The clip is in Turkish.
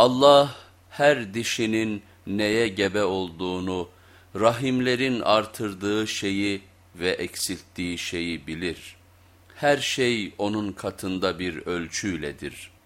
Allah her dişinin neye gebe olduğunu, rahimlerin artırdığı şeyi ve eksilttiği şeyi bilir. Her şey onun katında bir ölçüyledir.''